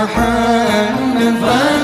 And and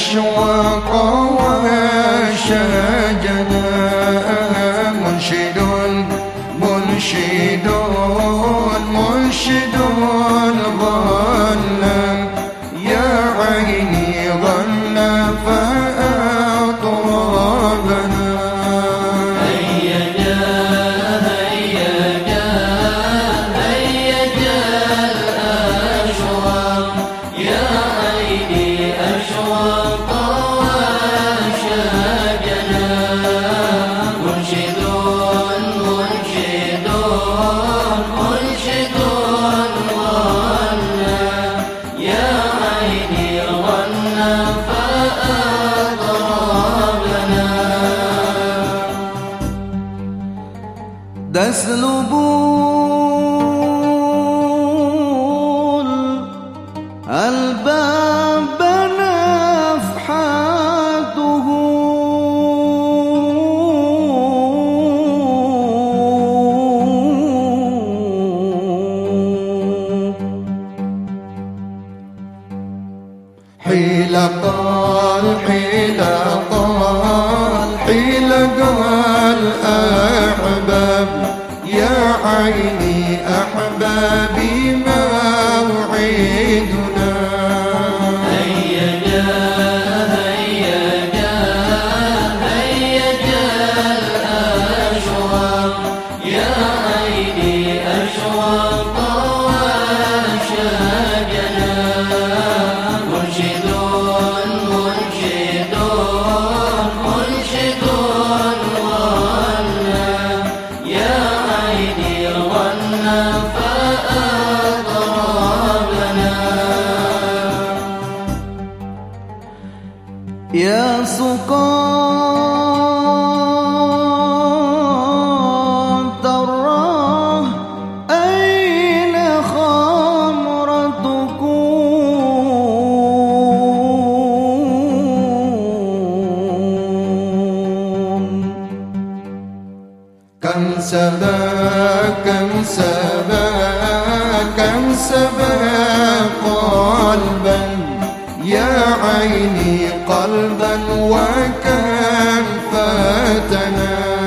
أشواق وعاشها يذنبون الباب نفحاته. حيل قال حيل قال كم سبا كم سبا قلبا يا عيني قلبا وكان فتنا